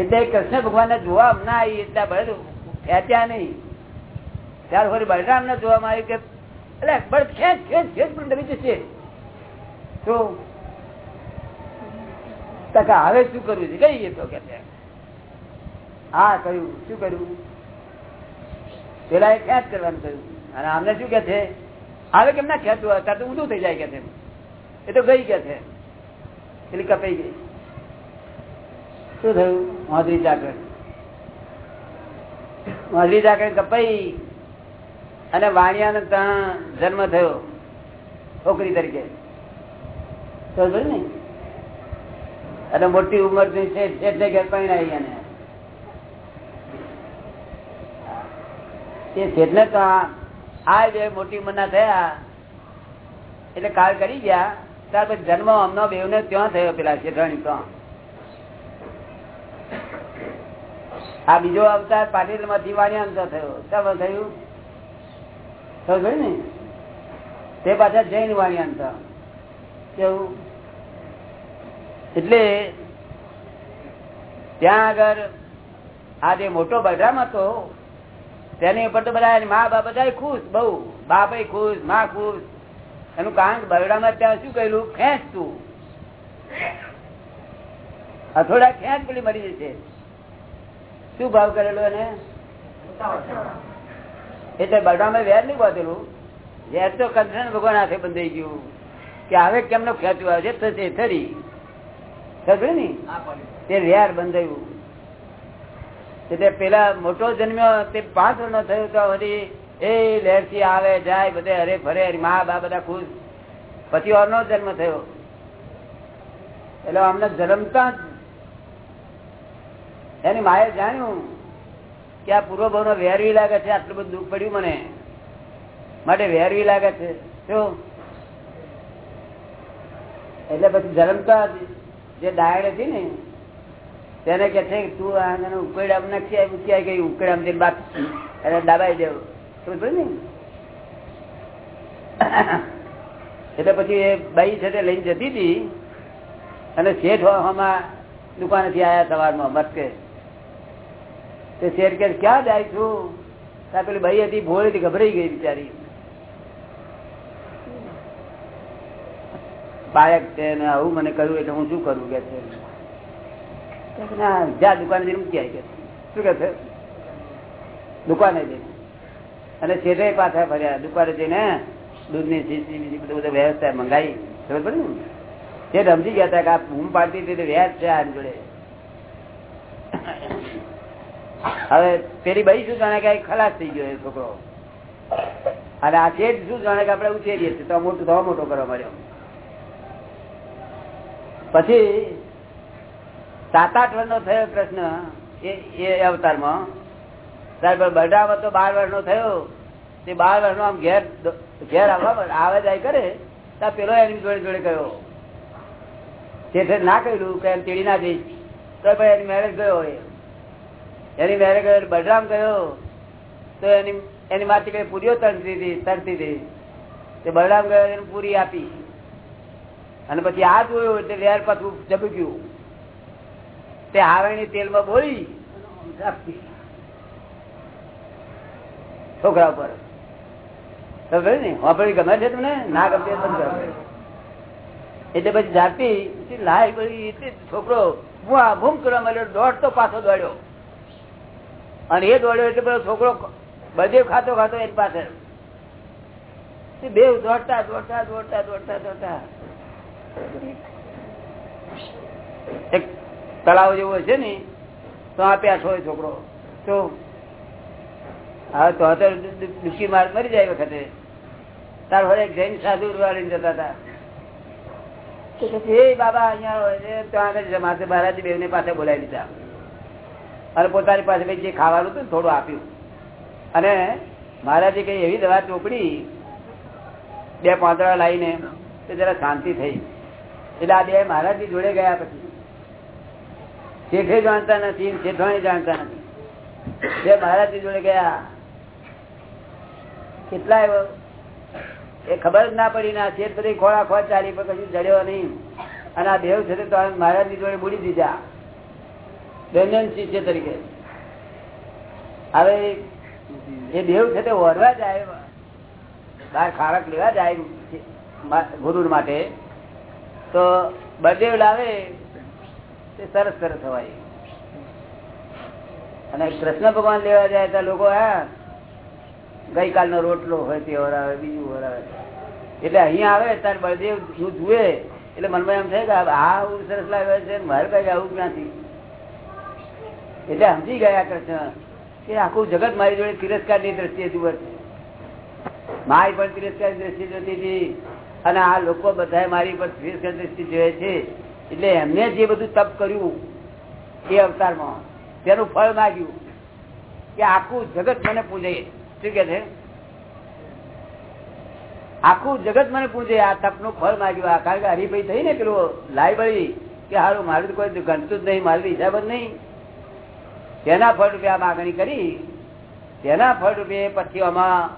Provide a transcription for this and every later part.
એટલે કૃષ્ણ ભગવાન જોવા ના આવી એટલા બળદ ખેંચ્યા નહીં. ત્યાર ફરી બળરામ ને જોવામાં આવ્યું કે એટલે બળદ ખેંચ ખેંચ ખેંચ, પણ ડરી જશે. તો હવે શું કરવું છે? કઈ તો કે હા કહ્યું શું કર્યું? પેલા એ ખેંચ કરવાનું કહ્યું અને આમને શું કે છે? હવે કેમ ના ખેંચવું? તો ઊંધું થઈ જાય કે છે. એ તો ગઈ કે છે. એટલે કપાઈ ગઈ. શું થયું? માધરી ચાકર. માધરી ચાકર કપાઈ અને વાણિયાનો ત્યાં જન્મ થયો છોકરી તરીકે. ને? અને મોટી ઉંમરથી શેઠ ઘેર પરિણાવી એને. એ શેઠ ને તો આ બે મોટી ઉંમરના થયા. એટલે કાળ કરી ગયા. ત્યાર પછી જન્મ અમનો બેવ ને ત્યાં થયો પેલા જેઠાણી ત્યાં આ બીજો અવતાર પાટીલમાંથી વાણિયાંત થયો. શા થયું? થયું ને? તે પાછા જૈન વાણિયાંત કેવું? એટલે ત્યાં આગળ આ જે મોટો બલરામ હતો, તેની ઉપર તો બધા મા બાપ બધા ખુશ, બહુ. બાપ ખુશ, મા ખુશ. એનું કારણ બલરામ ત્યાં શું કહેલું ખેંચ તું. અથોડા ખેંચ પેલી મરી જશે. શું ભાવ કરેલો એને? એટલે બલરામે વેર નહીં બાંધેલું. વેર તો કૃષ્ણ ભગવાન હાથે બંધાઈ ગયું. કે હવે કેમનો ખેંચવું છે? થશે, થરી. ખબર ને? તે વેર બંધાયું. એટલે પેલા મોટો જન્મ્યો, તે પાંચ વર્ષનો થયો તો વળી એ લહેરથી આવે, જાય, બધે હરે ફરે મા બા બધા ખુશ. પછી ઓરનો જન્મ થયો. એટલે અમને જન્મતા એની માએ જાણ્યું કે આ પૂર્વ ભાવ વેરવી લાગે છે, આટલું બધું દુઃખ પડ્યું મને. માટે વેરવી લાગે છે. શું? એટલે પછી જન્મતા જે. ડાયડ હતી ને, તેને કે છે તું આને ઉકેડ આમ નાખી મૂકી ગઈ ઉકેડ આમ બાપ એને દાબાઈ દેવ. ને એટલે પછી એ બાઈ છે તે લઈને જતી હતી અને શેઠ આમાં દુકાનેથી આવ્યા સવારમાં મસ્કે તે શેઠ કે, ક્યાં જાય છું? ત્યાં પેલી બાઈ હતી, ભોળીથી ગભરાઈ ગઈ બિચારી. બાળક છે ને આવું મને કહ્યું એટલે હું શું કરું કે છે? ના જ્યાં દુકાને જઈને મૂકી આવી કે શું કે છે? દુકાને જઈને. અને શેઠે પાછા ફર્યા. દુપારે જઈને દૂધની શીશી બીજી બધું બધું વ્યવસ્થા મંગાવી ખબર પડે ને? તે રમજી ગયા હતા કે આ બૂમ પાડતી હતી વ્યાજ છે આ જોડે. હવે પેલી ભાઈ શું જાણે કે ખલાસ થઈ ગયો એ છોકરો. અને આ શેઠ શું જાણે કે આપણે ઉછેરીએ છીએ. તો મોટું, તો મોટો કરવા મળ્યો. પછી સાત આઠ વર્ષનો થયો પ્રશ્ન એ અવતારમાં. ત્યારબાદ બલરામ તો બાર વર્ષનો થયો. તે બાર વર્ષનો આમ ઘેર ઘેર આવવા આવે જાય કરે ત્યાં પેલો એની જોડે જોડે ગયો. તે ના કહ્યું કે એમ તેડી ના જઈશ તો ભાઈ એની મેરેજ ગયો એની મેરેજ ગયો બલરામ ગયો. તો એની એની માથી કઈ પૂરીઓ તરતી હતી તરતી હતી. તે બલરામ ગયો એને પૂરી આપી. અને પછી આ જોયું એટલે વેર પાછું ચબક્યું તે હાવણી તેલમાં બોલી છોકરા ઉપર ને ગમે છે તમને? ના ગમે એટલે પછી જાતિ લાય પડી છોકરો ભૂમ કરવા મળ્યો દોડતો પાછો દોડ્યો. અને એ દોડ્યો એટલે પેલો છોકરો બધે ખાતો ખાતો એની પાસે. બે દોડતા દોડતા દોડતા દોડતા દોડતા. એક તળાવ જેવો છે ને, તો આ પ્યાસ હોય છોકરો, તો હા તો દુઃખી માર મરી જાય વખતે. તાર હવે જૈન સાધુ વાળીને જતા હતા. એ બાબા અહીંયા હોય છે આગળ મહારાજી બેવ પાસે બોલાવી લીધા અને પોતાની પાસે જે ખાવાનું હતું થોડું આપ્યું. અને મહારાજે કઈ એવી દવા ચોપડી બે પાંદડા લાવીને જરા શાંતિ થઈ. એટલે આ બે મહારાજની જોડે ગયા પછી. શેઠે જાણતા નથી શેઠવાણી જાણતા નથી. બે મહારાજની જોડે ગયા. કેટલા એ ખબર જ ના પડી ના શેર બધી ખોળા ખોળ ચાલી પણ કશું જડ્યો નહીં. અને આ દેવ છે તો મહારાજની જોડે મૂડી દીધા. દૈનંદ શિષ્ય તરીકે. હવે એ દેવ છે તે વરવા જાય બહાર ખારક લેવા જાય ગુરુ માટે. તો બદેવ લાવે, તે સરસ સરસ હોય અને કૃષ્ણ ભગવાન લેવા જાય તો લોકો, હા ગઈકાલનો રોટલો હોય તે હરાવે બીજું હરાવે એટલે અહીંયા આવે ત્યારે બળદેવનું જુએ, એટલે મનમાં એમ થાય કે આ સરસ લાગે છે, મારે કઈ આવું ક્યાંથી એટલે સમજી ગયા કૃષ્ણ કે આખું જગત મારી જોડે તિરસ્કારની દ્રષ્ટિએ જુએ છે. મારી પણ તિરસ્કાર દ્રષ્ટિ જોતી હતી અને આ લોકો બધા મારી પર તિરસ્કાર દ્રષ્ટિ જોયે છે. એટલે એમને જે બધું તપ કર્યું એ અવતારમાં, તેનું ફળ માગ્યું કે આખું જગત મને પૂજે. શું કે છે? આખું જગત મને પૂછે, આ તપનું ફળ માગ્યું આ કારણ કે હરિભાઈ થઈ ને પેલું લાઈબળી કે હારું, મારું કોઈ ગણતું જ નહીં, મારું હિસાબ જ નહીં. તેના ફળ રૂપિયા માગણી કરી. તેના ફળ રૂપે પછી આમાં,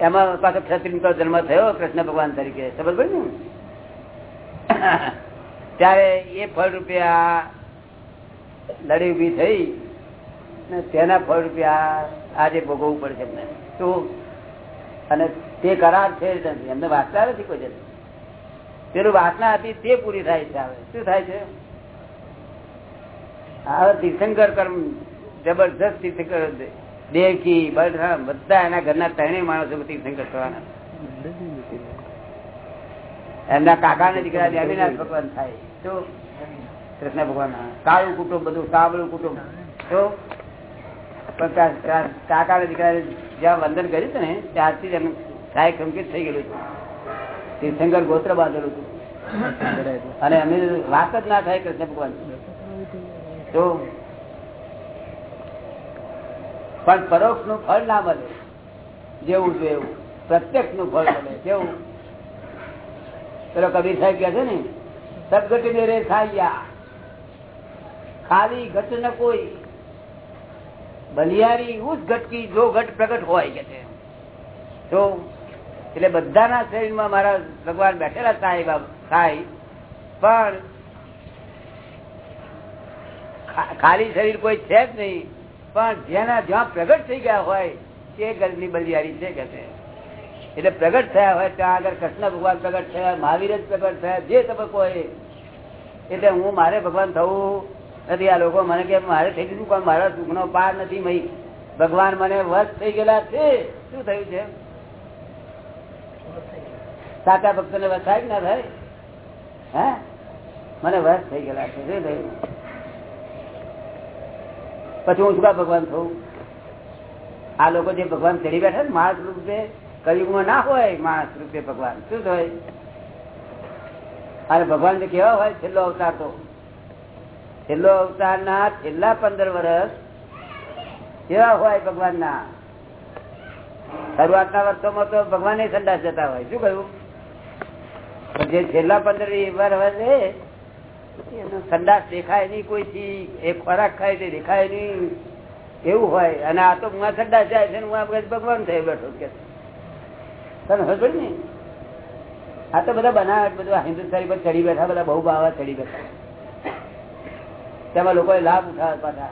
એમાં પાછો ક્ષત્રિય જન્મ થયો, કૃષ્ણ ભગવાન તરીકે. સમજ પડી ને? ત્યારે એ ફળ રૂપિયા લડી ઊભી થઈ ને તેના ફળ રૂપિયા આજે ભોગવવું પડશે એમને. તો અને તે કરાર છે એમને વાસના નથી કોઈ જતી પેલું વાસના હતી તે પૂરી થાય છે હવે. શું થાય છે? હવે તીર્થંકર કર્મ, જબરજસ્ત તીર્થંકર દેવકી બળરામ બધા એના ઘરના ત્રણેય માણસો તીર્થંકર થવાના એમના કાકા ને દીકરા દેવીનાથ ભગવાન થાય. તો કૃષ્ણ ભગવાન કાળું કુટુંબ, બધું સાબળું કુટુંબ. તો કાકા દીકરા જ્યાં વંદન કર્યું હતું ને, ત્યારથી એમ સાહેબ સંકેત થઈ ગયેલું હતું. તીર્થંકર ગોત્ર બાંધેલું હતું. અને અમે વાત જ ના થાય કૃષ્ણ ભગવાન. તો પણ પરોક્ષનું ફળ ના મળે. જેવું છે એવું. પ્રત્યક્ષનું ફળ મળે. કેવું? પેલો કબીર સાહેબ કે છે ને સદગટ ને રે ખાલી ઘટ ન કોઈ. બલિયારી ઉસ ઘટકી જો ઘટ પ્રગટ હોય કે છે. એટલે બધાના શરીરમાં મારા ભગવાન બેઠેલા સાહેબ થાય. પણ ખાલી શરીર કોઈ છે જ નહીં. પણ જેના જ્યાં પ્રગટ થઈ ગયા હોય, તે ગરબની બલિયારી છે કે છે. એટલે પ્રગટ થયા હોય, ત્યાં આગળ કૃષ્ણ ભગવાન પ્રગટ થયા, મહાવીર જ પ્રગટ થયા, જે તબક્કો હોય. એટલે હું મારે ભગવાન થવું નથી, આ લોકો મને કે મારે થઈ ગયું પણ મારા સુખનો પાર નથી મહી. ભગવાન મને વસ થઈ ગયેલા છે. શું થયું છે? સાચા ભક્તો ને વસ થાય ના થાય? હે? મને વસ થઈ ગયેલા છે. શું થયું? પછી હું શું ભગવાન થવું આ લોકો જે ભગવાન ચડી બેઠા ને, માણસ રૂપે કયુગમાં ના હોય માણસ રૂપે ભગવાન. શું થાય? અને ભગવાન કેવા હોય, છેલ્લો અવતાર તો. છેલ્લો અવતાર ના છેલ્લા પંદર વર્ષ કેવા હોય ભગવાન ના શરૂઆતના વર્ષોમાં તો ભગવાન સંડાસ જતા હોય. શું કહ્યું? જે છેલ્લા પંદર વાર હવે એનો સંડાસ દેખાય નહીં કોઈથી. એ ખોરાક ખાય તે દેખાય નહીં. એવું હોય. અને આ તો હું સંડાસ જાય છે ભગવાન થઈ બેઠો કે. તને ખબર ને આ તો બધા બનાવટ, બધું હિન્દુસ્તાની પર ચડી બેઠા, બધા બહુ બાવા ચડી બેઠા. તેમાં લોકોએ લાભ ઉઠાવ્યા પાછા.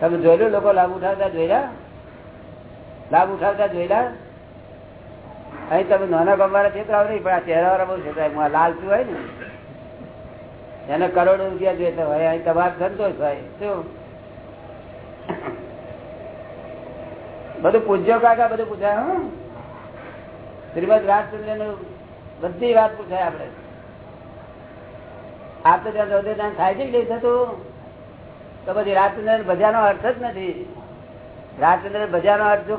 તમે જોયેલું લોકો લાભ ઉઠાવતા જોયેલા? લાભ ઉઠાવતા જોયેલા? અહીં તમે નાના ગમવાના છેતરાવ નહીં, પણ આ ચહેરા બહુ છેતરાય. લાલચું હોય ને. એને કરોડો રૂપિયા જોઈતા હોય અહીં તમારે સંતોષ હોય. શું? બધું પૂછ્યો કાકા, બધું પૂછાય શ્રીમદ રાજચંદ્ર બધી વાત પૂછાય આપડે આ તો ત્યાં થાય છે કે થતું? તો પછી રાજચંદ્ર ભજાનો અર્થ જ નથી. રાજચંદ્ર ભજાનો અર્થ જો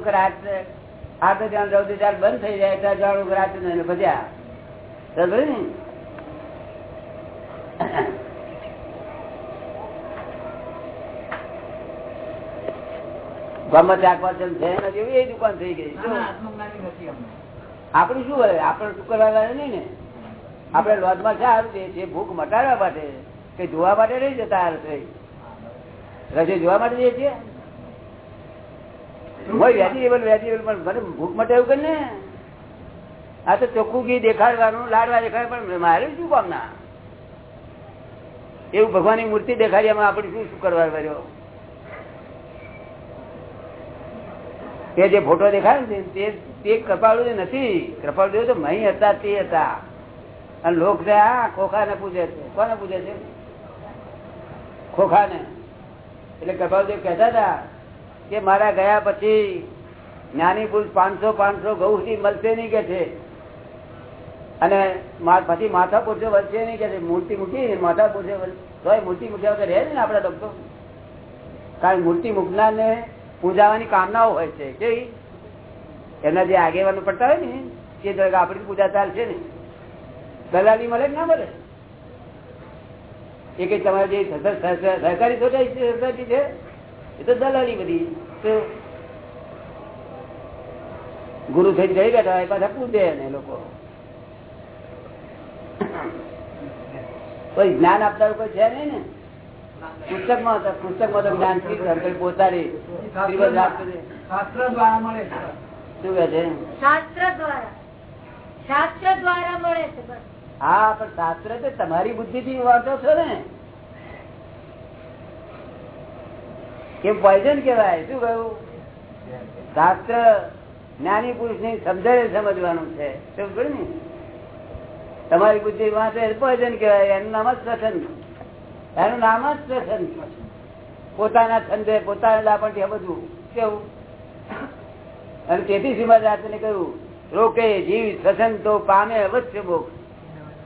ચૌદ ચાર બંધ થઈ જાય ત્યાં જાણું રાજચંદ્ર ભજ્યા. ને? ગમે ચાર છે નથી એ દુકાન થઈ ગઈ. આપડે શું હોય? આપડે શું કરવા નહીં ને? આપડે લોજમાં શા છે? ભૂખ મટાડવા માટે, કે જોવા માટે નહીં જતા રસોઈ જોવા માટે જઈએ છીએ? ભૂખ મટે એવું ને. આ તો ચોખ્ખું ઘી દેખાડવાનું, લાડવા દેખાડ, પણ મારે શું કામ ના? એવું ભગવાનની મૂર્તિ દેખાડી એમાં આપણે શું શું કરવા કર્યો તે જે ફોટો દેખાડ્યો ને, તે કૃપાળુ નથી. કૃપાળુ તો મહી હતા, તે હતા. અને લોક છે આ ખોખા ને પૂછે છે. કોને પૂછે છે? ખોખા ને એટલે કૃપાળુદેવ કહેતા હતા કે મારા ગયા પછી જ્ઞાની પુરુષ પાંચસો પાંચસો ઘઉં સુધી મળશે નહીં કે છે. અને પછી માથા પૂરજો વધશે નહીં કે છે. મૂર્તિ મૂકી માથા પૂછે તો મૂર્તિ મૂક્યા વગર રહે ને આપડા ડોક્ટર. કારણ મૂર્તિ મૂકનાર ને પૂજાવાની કામનાઓ હોય છે. કે એમના જે આગેવાનો પડતા હોય ને તે આપડી પૂજા ચાલશે ને દલાલી મળે ના મળે? એ કઈ તમારે જે સહકારી સોસાયટી છે એ તો દલાલી બધી. ગુરુ થઈ જઈ બેઠા એ પાછા પૂછે એને લોકો. કોઈ જ્ઞાન આપતા કોઈ છે નહીં ને? પુસ્તકમાં પુસ્તકમાં તો જ્ઞાન પોતાની શાસ્ત્ર દ્વારા મળે શું કે છે? શાસ્ત્ર દ્વારા. શાસ્ત્ર દ્વારા મળે છે હા, પણ શાસ્ત્ર તમારી બુદ્ધિ થી વાંચો છો ને? એ પોઈઝન કેવાય શું કહ્યું? શાસ્ત્ર જ્ઞાની પુરુષની સમજણ સમજવાનું છે. ને? તમારી બુદ્ધિ વાંચે પોઈઝન કેવાય એનું નામ જ પ્રસન્ન એનું નામ જ પ્રસન્ન પોતાના છંદે, પોતાના લાપણ બધું. કેવું? અને તેથી શ્રીમદ ને કહ્યું, રોકે જીવ સસન તો પામે અવશ્ય મોક્ષ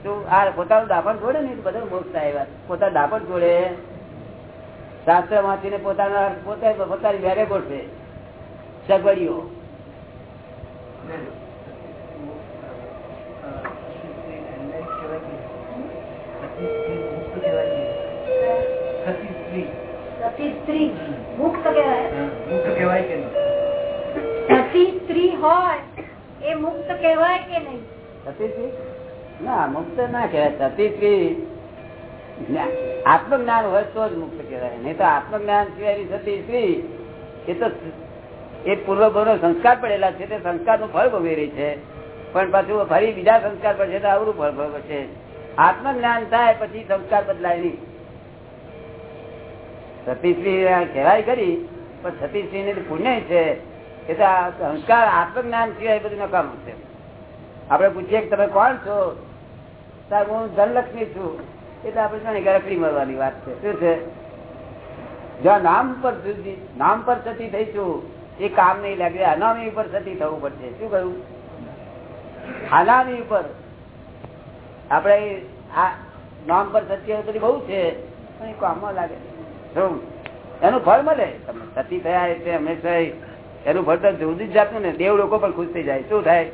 શું આ પોતાનું દાપણ જોડે ને બધા મોક્ષ થાય વાત. પોતાનું દાપણ જોડે. શાસ્ત્ર વાંચીને પોતાના પોતે પોતાની વેરે ગોઠવે. સગવડીઓ. મુક્ત કહેવાય. સ્ત્રી હોય એ મુક્ત કહેવાય કે નહીં? સતી સ્ત્રી? ના, મુક્ત ના કહેવાય સતી આત્મજ્ઞાન હોય તો જ મુક્ત કહેવાય. નહીં તો આત્મજ્ઞાન સિવાયની સતી સ્ત્રી એ તો એ પૂર્વભવનો સંસ્કાર પડેલા છે, તે સંસ્કારનું ફળ ભોગવી રહી છે. પણ પાછું ફરી બીજા સંસ્કાર પડશે તો આવડું ફળ ભોગવશે આત્મજ્ઞાન થાય પછી સંસ્કાર બદલાય નહીં. સતીશ્રી કહેવાય કરી પણ સતીશ્રી ને પુણ્ય છે, એ તો સંસ્કાર આત્મજ્ઞાન સિવાય બધું નકામું છે. આપડે પૂછીએ કે તમે કોણ છો? હું ધનલક્ષ્મી છું. એટલે આપણે જાણે કે રકડી મળવાની વાત છે. શું છે? જ્યાં નામ પર નામ પર સતી થઈશું એ કામ નહીં લાગે. અનામી ઉપર સતી થવું પડશે. શું કહ્યું? અનામી ઉપર. આપણે આ નામ પર સત્ય બધી બહુ છે, પણ એ કામમાં લાગે શું? એનું ફળ મળે. તમે સતી થયા એટલે હંમેશા એનું ફળ તો જુદી જ જાતનું ને. દેવ લોકો પણ ખુશ થઈ જાય. શું થાય?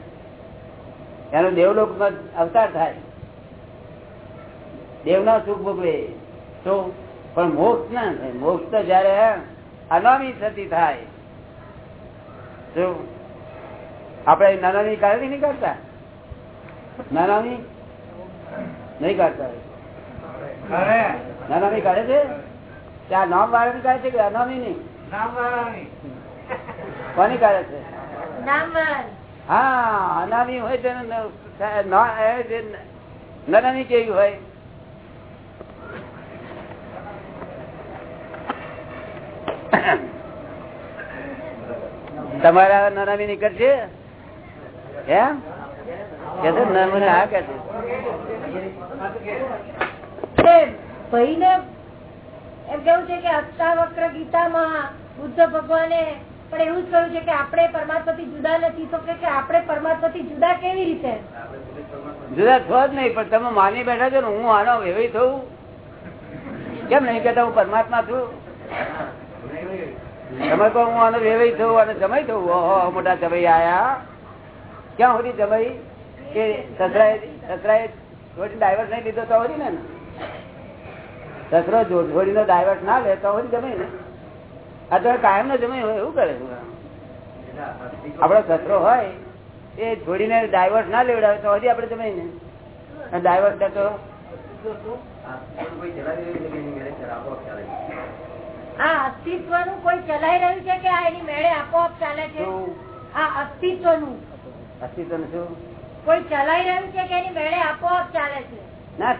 એનો દેવલોક અવતાર થાય. દેવના સુખ ભોગવે. તો પણ મોક્ષ ના થાય. મોક્ષ તો જયારે અનામી થતી થાય. શું આપડે નાનાની કાઢી નહીં કાઢતા નાનાની? નહીં કાઢતા? નાનામી કાઢે છે? ત્યાં નામ વાળાની કાઢે છે કે અનામી નહીં કોની કાઢે છે? હા અનામી હોય તેને નાનામી કેવી હોય? તમારા નાનામી નીકળશે? એમ કે મને હા કે ભાઈને એમ કેવું છે કે અષ્ટાવક્ર ગીતામાં બુદ્ધ ભગવાને પણ એવું જ કહ્યું છે કે આપણે પરમાત્માથી જુદા નથી તો કે આપણે પરમાત્માથી જુદા કેવી રીતે? જુદા થો જ નહીં પણ તમે માની બેઠા છો ને હું આનો એવી થવું કેમ નહીં કેતા હું પરમાત્મા છું? તમે કહો હું આનો વેવાઈ થયું અને જમાઈ થયું. ઓહો મોટા જમાઈ આયા. ક્યાં હોતી જમાઈ કે સસરાએ સસરાએ થોડી ડાયવર્સ નહીં લીધો તો હોતી ને? સસરો જોડીનો ડાયવર્ટ ના લે તો હોતી જમાઈ ને? તો કાયમ નો જમાઈ હોય, એવું કરે આપડો સસરો હોય, એ જોડીને ડાયવર્ટ ના લેવડાવે તો હજી આપડે જમાઈ ને? ડાયવર્ટ તો આ અસ્તિત્વનું કોઈ ચલાઈ રહ્યું છે કે આ એની મેળે આપોઆપ ચાલે છે? આ અસ્તિત્વનું અસ્તિત્વનું શું? કોઈ ચલાઈ રહ્યું છે કે એની મેળે આપોઆપ ચાલે છે?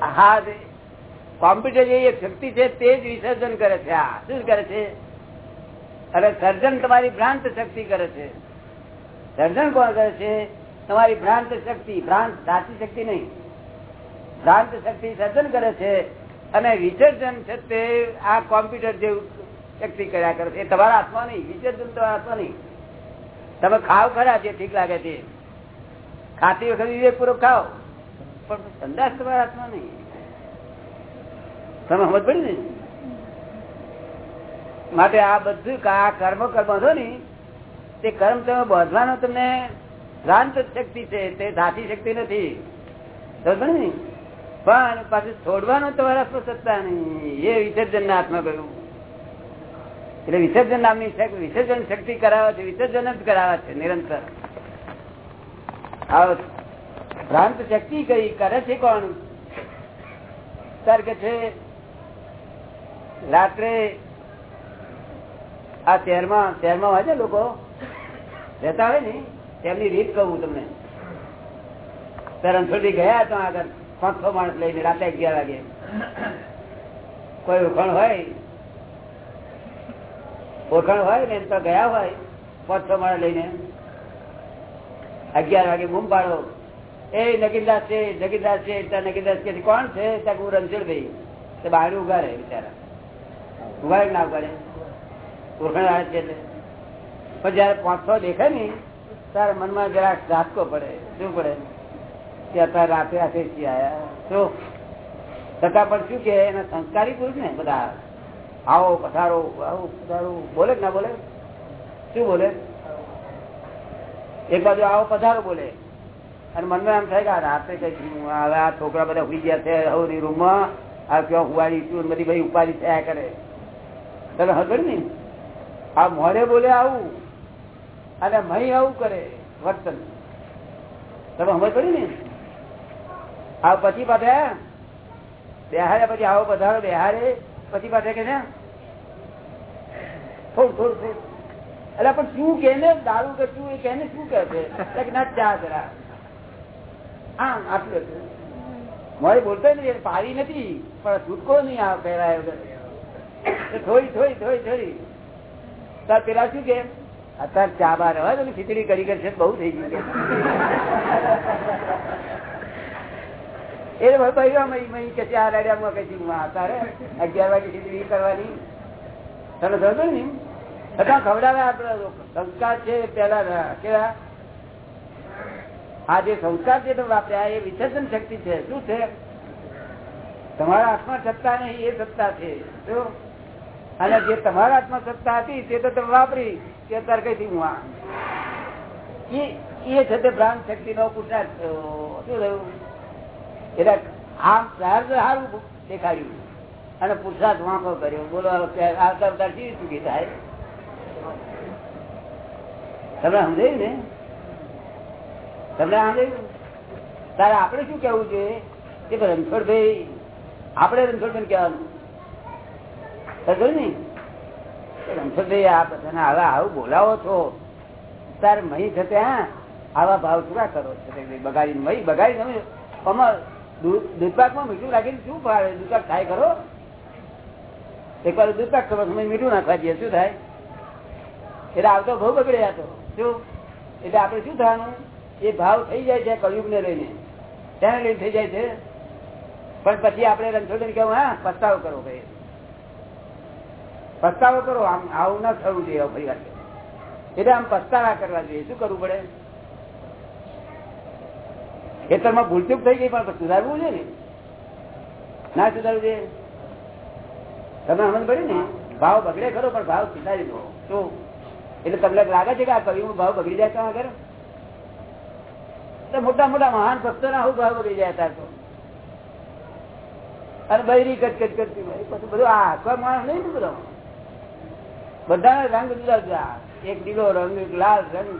હા કોમ્પ્યુટર જે એક શક્તિ છે તે જ વિસર્જન કરે છે. આ શું કરે છે? અને સર્જન તમારી ભ્રાંત શક્તિ કરે છે. સર્જન કોણ કરે છે? તમારી ભ્રાંત શક્તિ. ભ્રાંત સાચી શક્તિ નહીં. ભ્રાંત શક્તિ સર્જન કરે છે. અને વિસર્જન છે તે આ કોમ્પ્યુટર જેવું વ્યક્તિ કર્યા કરે એ તમારા હાથમાં નહીં, વિસર્જન તમારા હાથમાં નહીં. તમે ખાવ ખરા જે ઠીક લાગે છે ખાતી વખતે વિવેકપૂર્વક ખાઓ, પણ સંદાસ તમારા હાથમાં નહીં. તમે સમજ પડી ને? માટે આ બધું આ કર્મ કર્મ છો ને, તે કર્મ તમે બાંધવાનો તમને ભ્રાંત શક્તિ છે, તે સાચી શક્તિ નથી. સમજ ને? પણ પાછું છોડવાનો તમારા સત્તા નહીં. એ વિસર્જન ના હાથમાં ગયું. એટલે વિસર્જન નામની શક્તિ વિસર્જન શક્તિ કરાવે છે, વિસર્જન જ કરાવે છે, નિરંતર. ભ્રાંત શક્તિ કઈ કરે છે કોણ? કે છે, રાત્રે આ શહેરમાં શહેરમાં હોય છે લોકો? રહેતા હોય ને? તેમની રીત કહું તમને. રણછોડી ગયા તો આગળ. પાંચ છ માણસ લઈને રાતે અગિયાર વાગે. કોઈ ઉખણ હોય? ઓળખાણ હોય ને તો ગયા હોય પાંચ છ માણસ લઈને. અગિયાર વાગે બૂમ પાડો. એ નગીનદાસ છે નગીનદાસ છે, ત્યાં નગીનદાસ કે કોણ છે? ત્યાં હું રણછોડભાઈ. તે બહાર ઊભા રહે બિચારા. ઊભા ના ઊભા ઓળખાણ આવે છે પણ જયારે પાંચ છ દેખાય ને, ત્યારે મનમાં જરાક ઝાટકો પડે. શું પડે? અત્યારે રાતે રાતે આયા. શું છતાં પણ શું કે એના સંસ્કારી પુરુષ ને બધા આવો પથારો આવો પથારો બોલે ના બોલે? શું બોલે? એક બાજુ આવો, પધારો બોલે. અને મનમાં એમ થાય કે રાત્રે કઈ હવે આ છોકરા બધા ઉડી ગયા છે હવે રૂમમાં. આ ક્યાં હુવાડી ચૂર બધી ભાઈ ઉપાડી થયા કરે. તને હગર ને આ મોડે બોલે આવું. અને મહી આવું કરે. વર્તન. તમે સમજ પડી ને? આ પછી પાછા બેહારે પછી આવો પધારો બેહારે પછી પાછા કે ને? થોડું થોડું થોડું. એટલે પણ શું કે ને? દારૂ કે શું, એ કેને શું કે છે? આમ આટલું મારે બોલતો નથી પારી નથી, પણ છૂટકો નહીં આ પહેરાય થોડી થોડી થોડી થોડી તાર પેલા શું કે? અત્યારે ચા બાર હોય ખીચડી કરી કરશે બહુ થઈ ગયું એ ભાઈ કે ચાર અડિયામાં કઈ તારે? અગિયાર વાગે ખીચડી કરવાની. તને સમજો ને બધા ખવડાવે આપડે સંસ્કાર છે પેલા કેવા? આ જે સંસ્કાર છે વાપર્યા એ વિસર્જન શક્તિ છે. શું છે? તમારા હાથમાં સત્તા નહીં, એ સત્તા છે. શું અને જે તમારા હાથમાં સત્તા હતી, તે તો તમે વાપરી. કે અત્યારે કઈ થી હું એ છે તે ભ્રાંત શક્તિ નો પુરુષાર્થ શું થયું? એટલે આમ સારું દેખાડ્યું. અને પુરસાદ વાંકો કર્યો. બોલો ચૂકી થાય? તમે સમજાયું ને? તમને સમજાયું? તારે આપણે શું કેવું છે? કે રણછોડભાઈ, આપણે રણછોડભાઈ કહેવાનું. ને? રણછોડભાઈ, આ બધાને હવે આવું બોલાવો છો. તારે મહી છે હા આવા ભાવ ચૂકા કરો છો. બગાડી મહી બગાડી તમે અમાર દૂધપાકમાં મીઠું રાખીને શું ભાવે? દૂધપાક થાય કરો એક વાર દૂધપાક ખબર મીઠું નાખવા દઈએ શું થાય? એટલે આવતો ભાવ બગડે જતો શું? એટલે આપડે શું થવાનું? એ ભાવ થઈ જાય છે કળયુગ ને લઈને. તેને લઈને થઈ જાય છે. પણ પછી આપણે રણછોડને કેવું હા, પસ્તાવો કરો ભાઈ. પસ્તાવો કરો, આમ આવું ના થવું જોઈએ ફરી એટલે આમ પસ્તાવા કરવા જોઈએ. શું કરવું પડે? ખેતરમાં ભૂલચૂક થઈ ગઈ પણ સુધારવું છે ને? ના સુધારવું છે તમે હમણાં પડ્યું ને? ભાવ બગડે ખરો પણ ભાવ સુધારી દો શું? એટલે તમને લાગે છે કે આ કવિ ભાવ બગડી જાય ત્યાં આગળ? મોટા મોટા મહાન ભક્તો ના ભાવ બગડી જાય ત્યાં તો. અને બૈરી કચકચ કરતી પછી બધું આ કોઈ માણસ નહીં ને બધો. બધાને રંગ જુદા જુદા એક લીલો રંગ એક લાલ રંગ.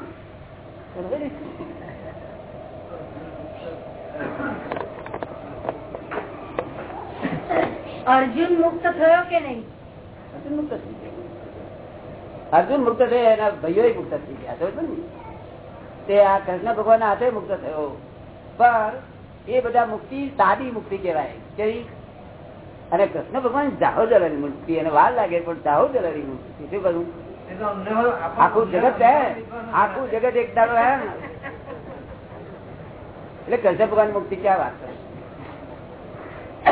અર્જુન મુક્ત થયો કે નહીં? અર્જુન મુક્ત થઈ ગયો. અર્જુન મુક્ત થયો એના ભાઈઓ મુક્ત થઈ ગયા. તો ને? તે આ કૃષ્ણ ભગવાન હાથે મુક્ત થયો. પણ એ બધા મુક્તિ સાદી મુક્તિ કહેવાય. કેવી? અને કૃષ્ણ ભગવાન જાહો જલાની મુક્તિ. અને વાર લાગે પણ જાહો જલાની મુક્તિ. શું કરું? આખું જગત હે આખું જગત એક દાડો હે એટલે કૃષ્ણ ભગવાન મુક્તિ ક્યાં વાત કરે?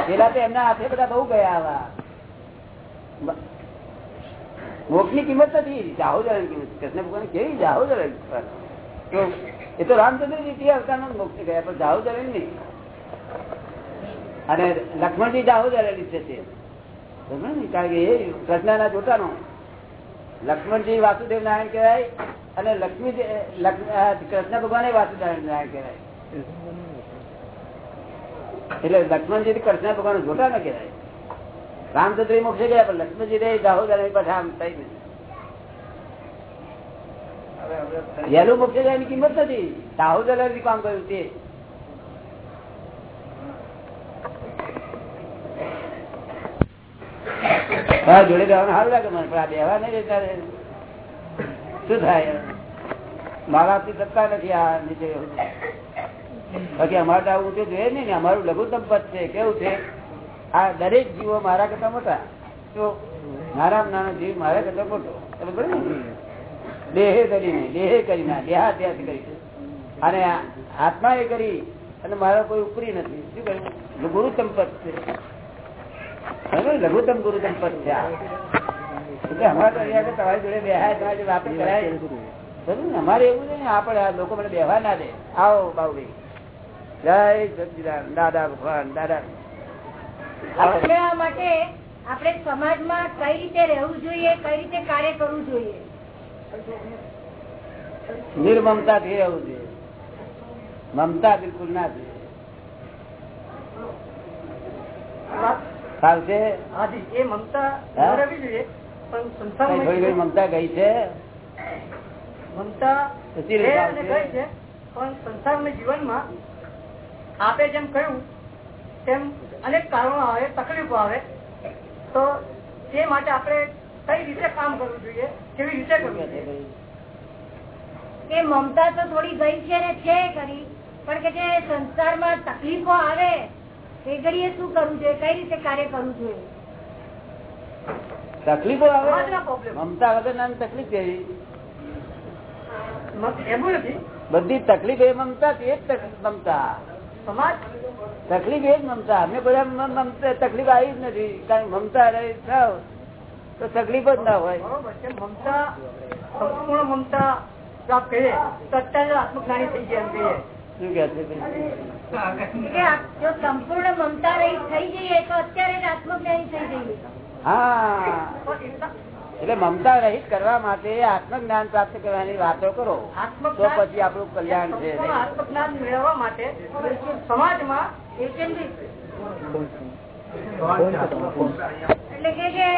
પેલા તો એમના હાથે બધા બહુ ગયા આવા. મોક્ષની કિંમત નથી. જાહો જલાની કિંમત. કૃષ્ણ ભગવાન કેવી જાહો જલાની એ તો રામચંદ્રજી તે અવતાર નો મોક્ષ ગયા, પણ જાહો જલાની નહીં. અને લક્ષ્મણજી જાહો જલાની છે તે કારણ કે એ કૃષ્ણના જોટાનો લક્ષ્મણજી વાસુદેવ નારાયણ કહેવાય અને લક્ષ્મી કૃષ્ણ ભગવાન વાસુદેવ નારાયણ કહેવાય. એટલે લક્ષ્મણજી કૃષ્ણ ભગવાન જોટા ન કહેવાય. રામચંદ્ર મોક્ષે ગયા, પણ લક્ષ્મણજી રે દાહોદ પાછા આમ થઈ ગયું વહેલું મોક્ષે જાય એની કિંમત નથી. દાહોદ કામ કર્યું તે. હા, જોડે બેવાનું સારું લાગે મને, પણ આ બેવા નહીં રહેતા રે. શું થાય? મારા થી સત્તા નથી આ નીચે બાકી અમારે આવું ઊંચું જોઈએ નહીં ને, અમારું લઘુત્તમ પદ છે, કેવું છે? આ દરેક જીવો મારા કરતા મોટા. તો નાના નાનો જીવ મારા કરતા મોટો. દેહે કરીને દેહે કરીને દેહાત્યાસ કરી અને આત્મા એ કરી, અને મારા કોઈ ઉપરી નથી. શું કહ્યું ગુરુત્તમ પદ છે. લઘુત્તમ ગુરુત્તમ પદ છે એટલે અમારે તમારી જોડે બેહાય, તમારી જોડે વાતો કરાય? અમારે એવું છે ને આપણે લોકો મને બેહવા ના દે. આવો બાબુભાઈ જય સચિદાન દાદા ભગવાન દાદા. આપણે આ માટે આપણે સમાજમાં કઈ રીતે રહેવું જોઈએ કઈ રીતે કાર્ય કરવું જોઈએ? નિર્મમતા થી રહેવું જોઈએ. મમતા બિલકુલ ના જોઈએ. એ મમતા જોઈએ પણ ગઈ છે? મમતા ગઈ છે પણ સંસારના જીવનમાં આપે જેમ કહ્યું તેમ અનેક કારણો આવે તકલીફો આવે તો તે માટે આપણે કઈ રીતે કામ કરવું જોઈએ કેવી રીતે કરવું જોઈએ? કે મમતા તો થોડી ગઈ છે ને છે કરી પણ કે જે સંસારમાં તકલીફો આવે એ ઘડીએ શું કરવું જોઈએ કઈ રીતે કાર્ય કરવું જોઈએ? તકલીફો આવે? મમતા વગર નાની તકલીફ કેવી? એવું નથી. બધી તકલીફ એ મમતા એ જ મમતા. તકલીફ એ જ મમતા. અમે બધા મ- મમતા તકલીફ આવી જ નથી. કારણ મમતા રહી થાવ તો તકલીફ જ ના હોય. મમતા સંપૂર્ણ મમતા જો આપ તો અત્યારે આત્મજ્ઞાની થઈ ગયા કહીએ. શું કે સંપૂર્ણ મમતા રહી થઈ જઈએ તો અત્યારે જ આત્મજ્ઞાની થઈ જઈએ હા. એટલા- મમતા રહિત કરવા માટે આત્મજ્ઞાન પ્રાપ્ત કરવાની વાતો કરો. તો પછી આપણું કલ્યાણ છે. આત્મજ્ઞાન મેળવવા માટે સમાજમાં એટલે કે જે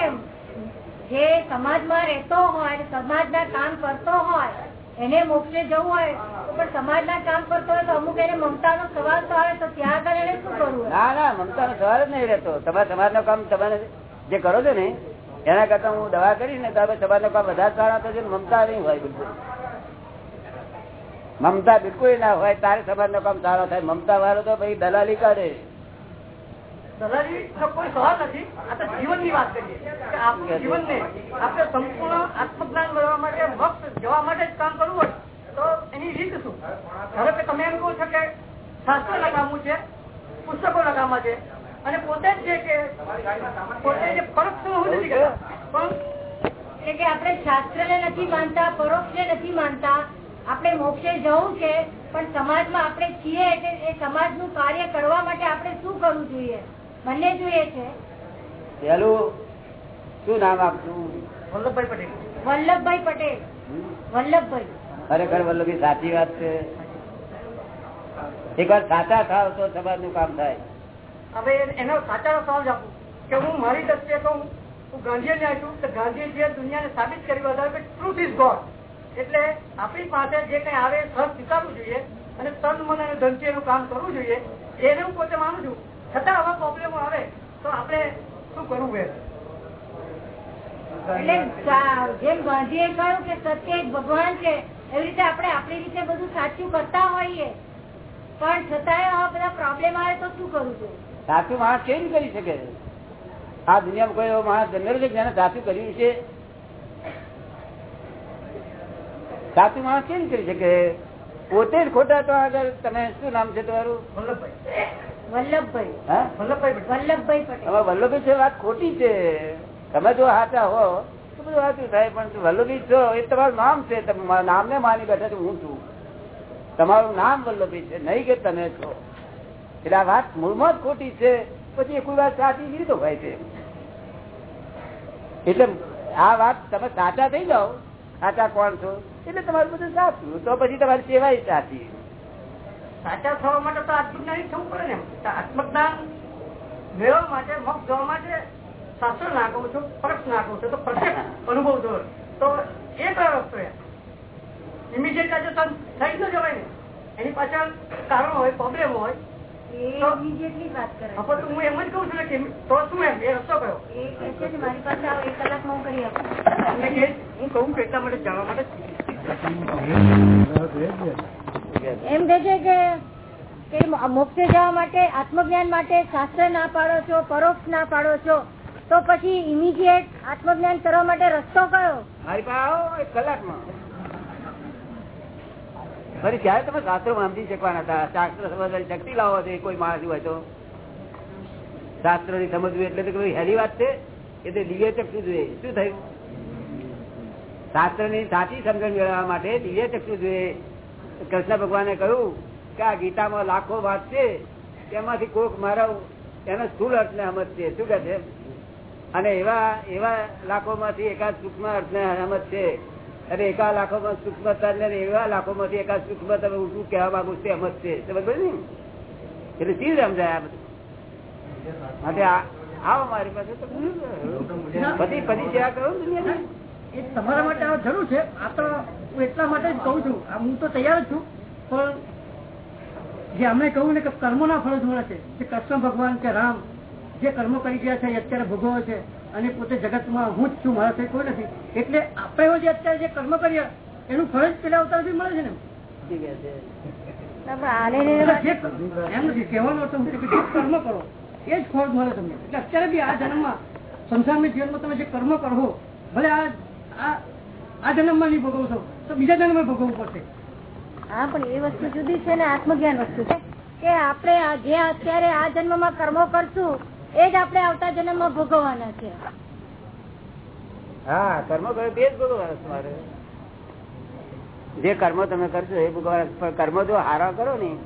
જે સમાજમાં રહેતો હોય સમાજના કામ કરતો હોય એને મોક્ષે જવું હોય તો પણ સમાજના કામ કરતો હોય તો અમુક એને મમતાનો સવાલ તો આવે તો ત્યાં આગળ એને શું કરવું? ના ના મમતા નો સવાલ જ નહીં રહેતો. તમારા સમાજનું કામ તમારે જે કરો છો ને એના કરતા હું દવા કરી ને તમે તમારે બધા સારા થશે મમતા નહીં હોય બિલકુલ. મમતા બિલકુલ ના હોય તારે સમાજ નો કામ સારો થાય. મમતા વાળો તો ભાઈ દલાલી કરે. દલાલી નો કોઈ સવાલ નથી. આ તો જીવનની વાત કરીએ. કે આપણું જીવનને આપણે સંપૂર્ણ આત્મજ્ઞાન મેળવવા માટે ભક્ત જવા માટે જ કામ કરવું હોય તો એની રીત શું? તમે એમ કહો કે શાસ્ત્ર લગાવવું છે પુસ્તકો લગાવવા છે અને પોતે જ છે કે પોતે જે પરોક્ષ હું નથી પણ એટલે કે આપણે શાસ્ત્રને નથી માનતા પરોક્ષને નથી માનતા. આપણે મોક્ષે જવું છે પણ સમાજમાં આપણે છીએ એટલે એ સમાજનું કાર્ય કરવા માટે આપણે શું કરવું જોઈએ? બંને જોઈએ છે. પેલું શું નામ આપનું? વલ્લભભાઈ પટેલ. વલ્લભભાઈ પટેલ. વલ્લભભાઈ. ખરેખર વલ્લભભાઈ સાચી વાત છે. એક વાર સાચા થાવ તો સમાજનું કામ થાય. હવે એનો સાચાનો સમજ આપું કે હું મારી દ્રષ્ટિએ કહું, હું ન્યાય છું કે ગાંધીજીએ દુનિયાને સાબિત કરી બતાવ્યું કે ટ્રુથ ઇઝ ગોડ એટલે આપણી પાસે જે કઈ આવે એ સ્વીકારવું જોઈએ અને તન, મન અને ધનથી એનું કામ કરવું જોઈએ. એને હું પોતે માનું છું. છતાં આવા પ્રોબ્લેમો આવે તો આપણે શું કરવું એ એટલે જેમ ગાંધીએ કહ્યું કે સત્ય ભગવાન છે, એવી રીતે આપણે આપણી રીતે બધું સાચું કરતા હોઈએ. પણ છતાંય આવા બધા પ્રોબ્લેમ આવે તો શું કરવું જોઈએ સાચું માણસ કેમ કરી શકે? આ દુનિયામાં કોઈ એવો માણસ જન્મેલો છે જેને સાચું કર્યું છે? સાચું માણસ કેમ કરી શકે? પોતે જ ખોટા તો આગળ. તમે શું નામ છે તમારું? વલ્લભભાઈ. છે વાત ખોટી છે. તમે જો હાચા હો તો બધું સાચું થાય પણ વલ્લભી છો એ તમારું નામ છે. મારા નામને માની બેઠા છો હું છું. તમારું નામ વલ્લભી છે. નહીં કે તમે છો. એટલે આ વાત મૂળમાં જ ખોટી છે. પછી કોઈ વાત સાચી કેવી તો હોય છે. એટલે આ વાત તમે સાચા થઈ જાઓ. સાચા કોણ છો? એટલે તમારું બધું સાચું તો પછી તમારી સેવા મેળવવા માટે, મોક્ષ જવા માટે શાસ્ત્ર નાખવું નાખવું તો પ્રત્યક્ષ અનુભવ થયો. તો એ કયો રસ્તો થઈ જવાય ને. એની પાછળ કારણ હોય પ્રોબ્લેમ હોય એમ કે છે કે મોક્ષે જવા માટે આત્મજ્ઞાન માટે શાસ્ત્ર ના પાડો છો પરોક્ષ ના પાડો છો તો પછી ઇમિડિયેટ આત્મજ્ઞાન કરવા માટે રસ્તો કયો? મારી પાસે આવો કલાકમાં. ફરી ત્યારે તમે શાસ્ત્રો સમજી શકવાના હતા. શાસ્ત્ર સમજવાની શક્તિ લાવો છો કોઈ માણસ હોય તો. શાસ્ત્રની સમજવું એટલે તો હેરી વાત છે એટલે દિવ્ય ચક્ષુ જોઈએ શું થયું? શાસ્ત્રની સાચી સમજણ મેળવવા માટે દિવ્ય ચક્ષુ જોઈએ કૃષ્ણ ભગવાને કહ્યું કે આ ગીતામાં લાખો વાત છે, તેમાંથી કોક મારા એનો સ્થુલ અર્થ ને સમજ છે શું કે છે? અને એવા એવા લાખો માંથી એકાદ સૂક્ષ્મ અર્થ ને સમજ છે અને એકા લાખો માં ને એવા લાખો માંથી સૂક્ષ્મ તત્વ હું શું કહેવા માંગુ છું એમ જ છે. ને એટલે ચીજ સમજાય બધું? માટે આવો મારી પાસે તો બધી સેવા કરો ને દુનિયાની. એ તમારા માટે આ જરૂર છે. આ તો હું એટલા માટે જ કહું છું. હું તો તૈયાર જ છું. પણ જે અમે કહ્યું ને કે કર્મોના ફળ જ મળે છે કૃષ્ણ ભગવાન કે રામ જે કર્મો કરી ગયા છે, એ અત્યારે ભોગવો છે અને પોતે જગતમાં હું જ છું મારા કોઈ નથી. એટલે આપણે જે અત્યારે જે કર્મ કરીએ એનું ફરજ પેલા અવતારથી મળે છે ને એટલે જે એમ નથી કહેવાનો કર્મ કરો એ જ ફળ મળે તમને. એટલે અત્યારે બી આ જન્મમાં સંસારના જીવનમાં તમે જે કર્મ કરો ભલે આ આ જન્મમાં નહીં ભોગવશો તો બીજા જન્મમાં ભોગવવું પડશે. હા પણ એ વસ્તુ જુદી છે ને આત્મજ્ઞાન વસ્તુ છે. કે આપણે આ જે અત્યારે આ જન્મમાં કર્મો કરશું એ જ આપણે આવતા જન્મમાં ભોગવવાના છે. હા, કર્મ કર્યો તે જ ભોગવવાના તમારે જે કર્મો તમે કરશો એ ભોગવવાના કર્મ જો હારા કરો ને,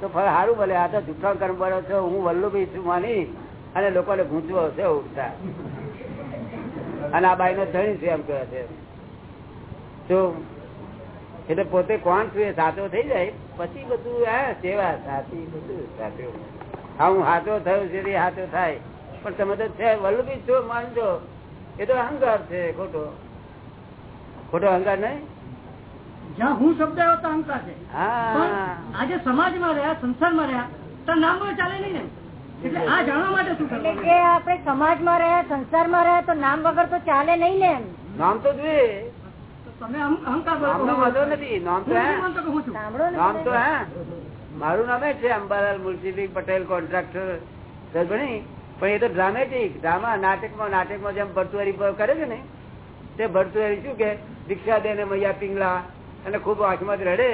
તો ફળ સારું ભલે. આ તો જૂઠા કર્મ કરો છો. હું વલ્લુભાઈ છું, માની. અને લોકોને ગૂંચવો છે ઉઠતા અને આ બાઈ નો ધણી છે, એમ કહે છે. તો એટલે પોતે કોણ છું સાચો થઈ જાય. પછી બધું, હા, સેવા સાચી, બધું સાચું. હા હું હાથો થયો છે હાથો થાય. પણ તમે તો છે વલ્લભી છો માનજો. એ તો અહંકાર છે ખોટો. ખોટો અહંકાર નહીં? જ્યાં હું શબ્દ આવ્યો તો અહંકાર છે. આજે સમાજમાં રહ્યા સંસારમાં રહ્યા તો નામ વગર ચાલે નહીં ને? એટલે આ જાણવા માટે શું એટલે કે આપણે સમાજમાં રહ્યા સંસારમાં રહ્યા તો નામ વગર તો ચાલે નહીં ને એમ. નામ તો જોઈએ. તમે અહંકાર નથી. તો નામ તો હે. મારું નામ એ છે અંબાલાલ મુનશીભાઈ પટેલ કોન્ટ્રાક્ટર ભણી પણ એ તો ડ્રામેટિક ડ્રામા નાટકમાં નાટકમાં જેમ ભરતુઆરી કરે છે ને, તે ભરતુઆરી શું કે, દીક્ષા દે ને મૈયા પિંગલા, અને ખૂબ આંખમાં રડે.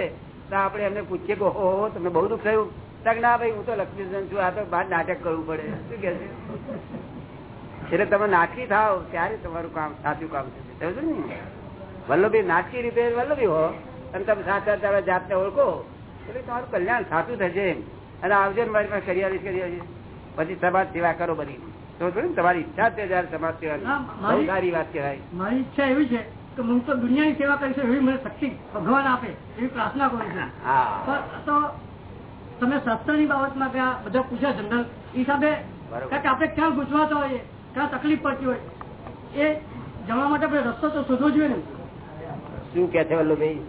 તો આપણે એમને પૂછીએ કે હો, તમને બહુ દુઃખ થયું? તક ના ભાઈ, હું તો લક્ષ્મીજન છું. આ તો બહાર નાટક કરવું પડે. શું કે છે? તમે નાટકી થાવ, ત્યારે તમારું કામ સાચું કામ થશે. સમજો ને? વલ્લભી, નાટકી રીતે વલ્લભી હો, અને તમે સાચા તારા જાતને ઓળખો. એટલે તમારું કલ્યાણ સાચું થશે અને આવજો ને મારી પાસે કરિયાળી કરી પછી સમાજ સેવા કરો બધી. તમારી ઈચ્છા છે જયારે સમાજ સેવા બહુ સારી વાત કહેવાય. મારી ઈચ્છા એવી છે કે હું તો દુનિયાની સેવા કરીશ એવી મને શક્તિ ભગવાન આપે એવી પ્રાર્થના કરું છું. તો તમે શાસ્ત્રની બાબતમાં ગયા બધા પૂછ્યા જનરલ એ હિસાબે આપણે ક્યાં ગુજવાતા હોઈએ ક્યાં તકલીફ પડતી હોય એ જવા માટે આપણે રસ્તો તો શોધવો જોઈએ ને. શું કે છે વલ્લભભાઈ?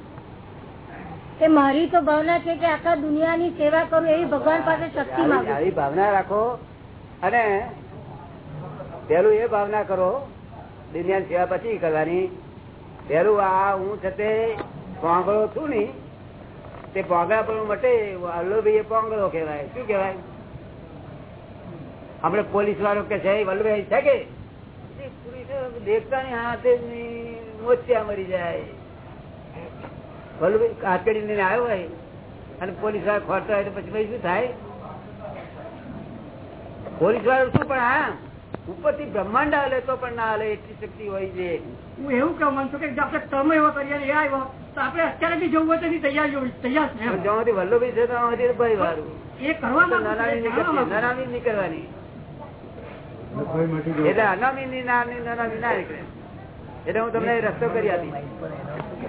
કે મારી તો ભાવના છે કે આખા દુનિયાની સેવા કરું એવી ભગવાન પાસે શક્તિ માંગુ આવી ભાવના રાખો અને પેલું એ ભાવના કરો દુનિયાની સેવા પછી કરવાની. પેલું આ હું છતે પોંગળો છું ને તે પોંગળા પણ મટે વલ્લભભાઈ એ પોંગળો કહેવાય. શું કહેવાય? આપણે પોલીસ વાળો કે છે વલ્લભભાઈ છે કે? દેખતા ની હાથે ની મોતિયા મરી જાય. લઈને આવ્યો હોય અને પોલીસવાળા ખોરતા હોય તો પછી ભાઈ શું થાય? પોલીસ વાળું શું પણ હા ઉપરથી બ્રહ્માંડ હાલે તો પણ ના હાલે એટલી શક્તિ હોય છે. હું એવું કહું માંગુ છું કે આપણે તમે એવો કરીએ એ આવ્યો તો આપણે અત્યારે બી જવું હોય તેની તૈયારી તૈયાર છે પણ એમ. જ્યાં સુધી વલ્લભભાઈ છે ત્યાં ભાઈ વાળું એ કરવાનું. નરામી નીકળવાની એટલે અનામી ની નાની ના નીકળે. એટલે હું તમને રસ્તો કરી આપી